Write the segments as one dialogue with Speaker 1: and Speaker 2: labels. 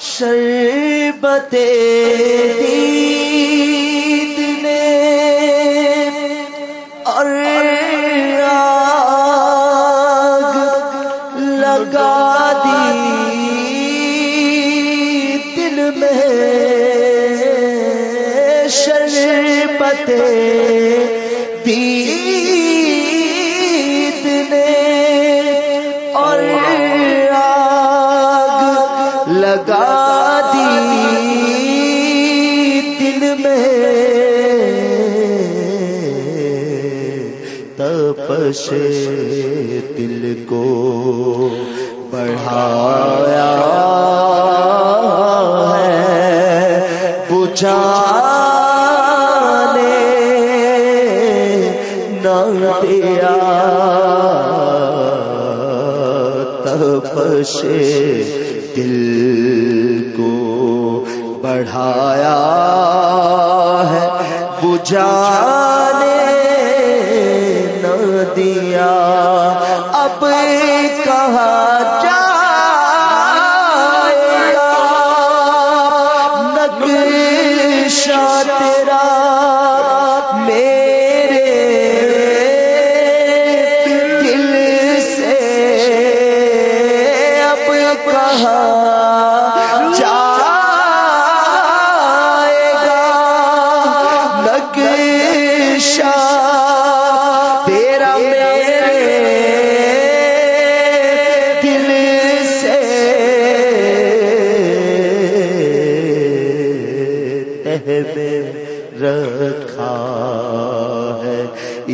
Speaker 1: شربت دید نے اور لگا دی دل میں شربت دید تپش دل کو بڑھایا ہے بجھانے نہ دیا تپش دل کو بڑھایا ہے بجھانے اب کہاں جائے گا؟ نقشہ تیرا میرے دل سے اب کہاں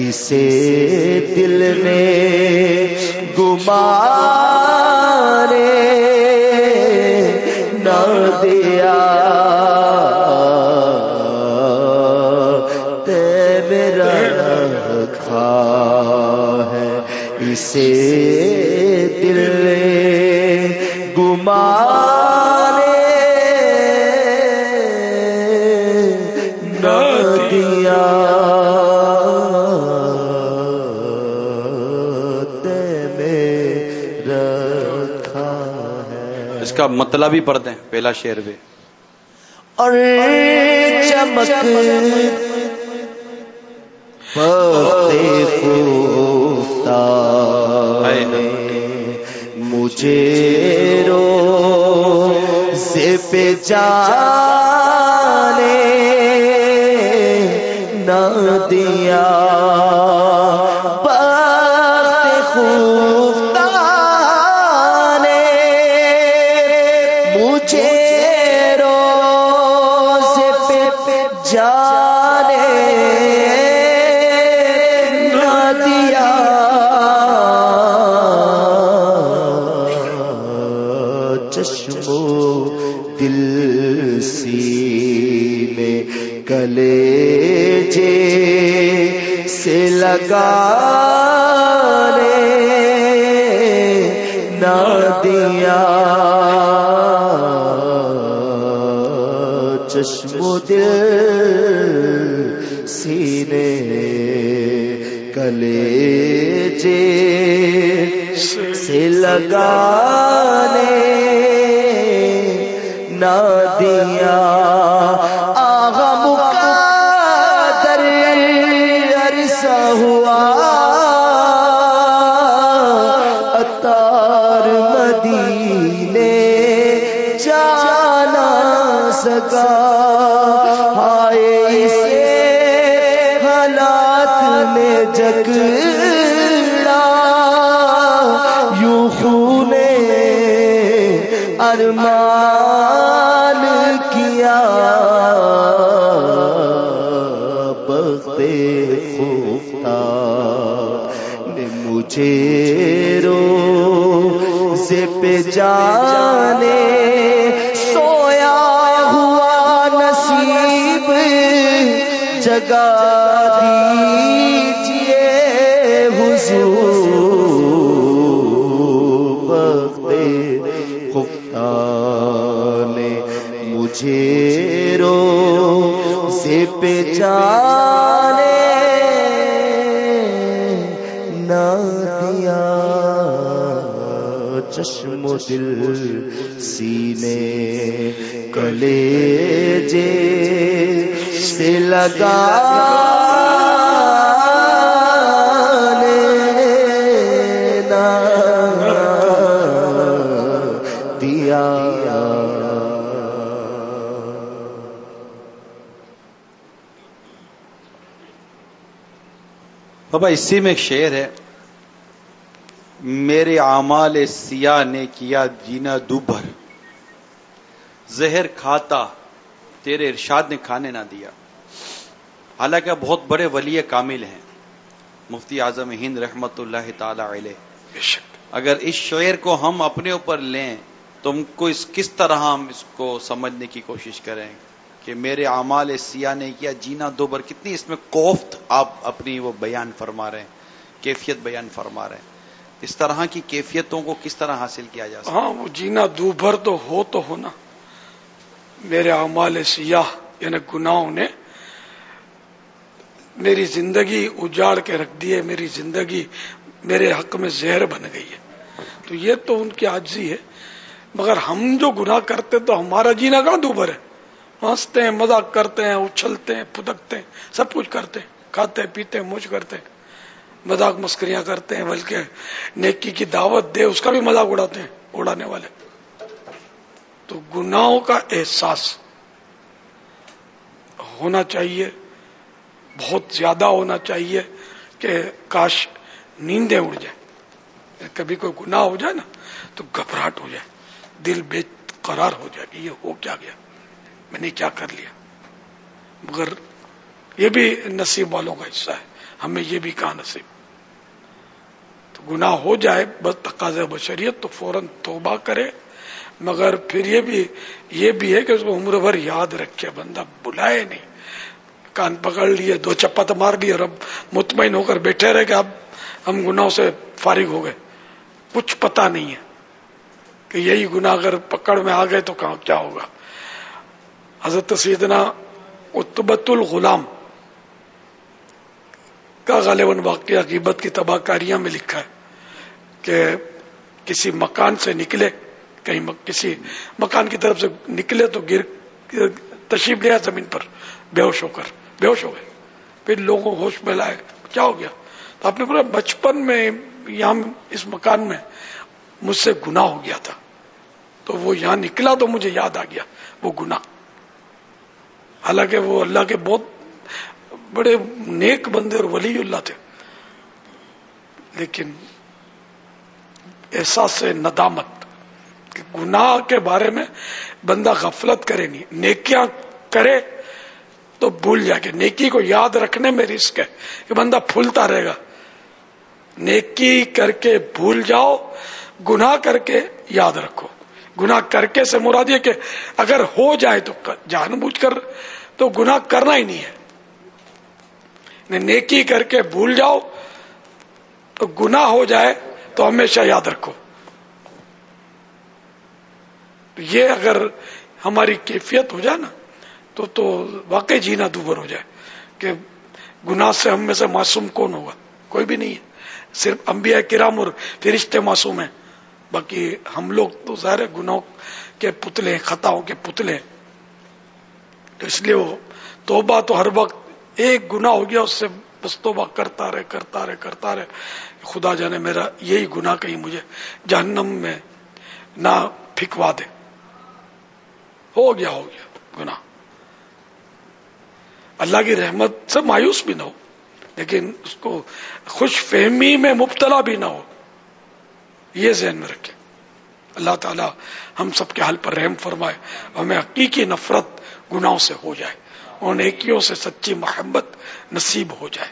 Speaker 1: اسے دل میں گمارے نہ دیا۔ تیرا رکھا ہے اسے۔
Speaker 2: مطلب ہی پڑھتے ہیں پہلا شعر بھی۔
Speaker 1: اور چمک مجھے رو سے پہ جانے نہ دیا۔ چشم و دل سینے کلے جے سے لگا نہ دیا چشم دل سینے کلے جے سے لگانے نہ دیا آغا مقادر عرصہ ہوا اتار مدینے جانا سکا۔ ہائے اسے حالات میں جگڑا ارمان کیا۔ بخت خوفتا نے مجھے رو سے پہ جانے۔ سویا ہوا نصیب جگا مجھے رو سے پہ نہ دیا چشم دل سینے کلے جے سے لگا
Speaker 2: بابا اسی میں ایک شعر ہے میرے اعمال سیاہ نے کیا جینا دوبھر زہر کھاتا تیرے ارشاد نے کھانے نہ دیا۔ حالانکہ بہت بڑے ولی کامل ہیں۔ مفتی اعظم ہند رحمت اللہ تعالی علیہ۔ اگر اس شعر کو ہم اپنے اوپر لیں تو ہم کو اس کس طرح ہم اس کو سمجھنے کی کوشش کریں؟ کہ میرے اعمال سیاہ نے کیا، جینا دو بر کتنی، اس میں کوفت آپ اپنی وہ بیان فرما رہے ہیں، کیفیت بیان فرما رہے ہیں۔ اس طرح کی کیفیتوں کو کس طرح حاصل کیا جا سکتا
Speaker 3: ہاں وہ جینا دو بھر تو ہو تو ہونا میرے اعمال سیاہ یعنی گناہوں نے میری زندگی اجاڑ کے رکھ دی ہے، میری زندگی میرے حق میں زہر بن گئی ہے۔ تو یہ تو ان کی آجزی ہے۔ مگر ہم جو گناہ کرتے تو ہمارا جینا کہاں دوبھر ہے؟ ہنستے ہیں، مذاق کرتے ہیں، اچھلتے ہیں، پھدکتے ہیں، سب کچھ کرتے ہیں، کھاتے، پیتے ہیں موج کرتے ہیں، مذاق مسکریاں کرتے ہیں، بلکہ نیکی کی دعوت دے، اس کا بھی مذاق اڑاتے ہیں، اڑانے والے۔ تو گناہوں کا احساس ہونا چاہیے، بہت زیادہ ہونا چاہیے کہ کاش نیندیں اڑ جائیں۔ کبھی کوئی گناہ ہو جائے نا، تو گھبراہٹ ہو جائے، دل بے قرار ہو جائے کہ یہ ہو کیا گیا۔ میں نے کیا کر لیا۔ مگر یہ بھی نصیب والوں کا حصہ ہے۔ ہمیں یہ بھی کہا نصیب۔ تو گناہ ہو جائے بس تقاض بشریت تو فوراً توبہ کرے۔ مگر پھر یہ بھی یہ بھی ہے کہ اس کو عمر بھر یاد رکھے۔ بندہ بلائے نہیں۔ کان پکڑ لیے، دو چپت مار لیے اور اب مطمئن ہو کر بیٹھے رہے کہ اب ہم گناہوں سے فارغ ہو گئے۔ کچھ پتا نہیں ہے کہ یہی گناہ اگر پکڑ میں آ گئے تو کہاں کیا ہوگا۔ حضرت سیدنا اتبت الغلام کا غالباً واقعہ عقیبت کی تباہ کاریاں میں لکھا ہے کہ کسی مکان سے نکلے، کہیں کسی مکان کی طرف سے نکلے تو گر، تشریف لیا زمین پر بے ہوش ہو کر بے ہوش ہو گئے۔ پھر لوگوں ہوش میں لائے کیا ہو گیا؟ تو آپ نے بولا بچپن میں یہاں اس مکان میں مجھ سے گنا ہو گیا تھا، تو وہ یہاں نکلا تو مجھے یاد آ گیا، وہ گنا حالانکہ وہ اللہ کے بہت بڑے نیک بندے اور ولی اللہ تھے۔ لیکن احساس ندامت کہ گناہ کے بارے میں بندہ غفلت کرے نہیں، نیکیاں کرے تو بھول جائے کہ نیکی کو یاد رکھنے میں رسک ہے کہ بندہ پھولتا رہے گا۔ نیکی کر کے بھول جاؤ، گناہ کر کے یاد رکھو۔ گناہ کر کے سے مراد یہ کہ اگر ہو جائے تو جان بوجھ کر تو گناہ کرنا ہی نہیں ہے۔ یعنی نیکی کر کے بھول جاؤ، تو گناہ ہو جائے تو ہمیشہ یاد رکھو۔ یہ اگر ہماری کیفیت ہو جائے نا، تو تو واقعی جینا دوبر ہو جائے کہ گناہ سے ہم میں سے معصوم کون ہوگا؟ کوئی بھی نہیں ہے۔ صرف انبیاء کرام اور فرشتے معصوم ہیں۔ باقی ہم لوگ تو ظاہر گناہوں کے پتلے، خطاؤں کے پتلے۔ تو اس لیے وہ توبہ تو ہر وقت ایک گناہ ہو گیا، اس سے بس توبہ کرتا رہے کرتا رہے کرتا رہے۔ خدا جانے میرا یہی گناہ کہیں مجھے جہنم میں نہ پھکوا دے۔ ہو گیا ہو گیا، گناہ۔ اللہ کی رحمت سے مایوس بھی نہ ہو، لیکن اس کو خوش فہمی میں مبتلا بھی نہ ہو۔ یہ ذہن میں رکھے اللہ تعالی ہم سب کے حل پر رحم فرمائے ہمیں حقیقی نفرت گناہوں سے ہو جائے اور نیکیوں سے سچی محبت نصیب ہو جائے۔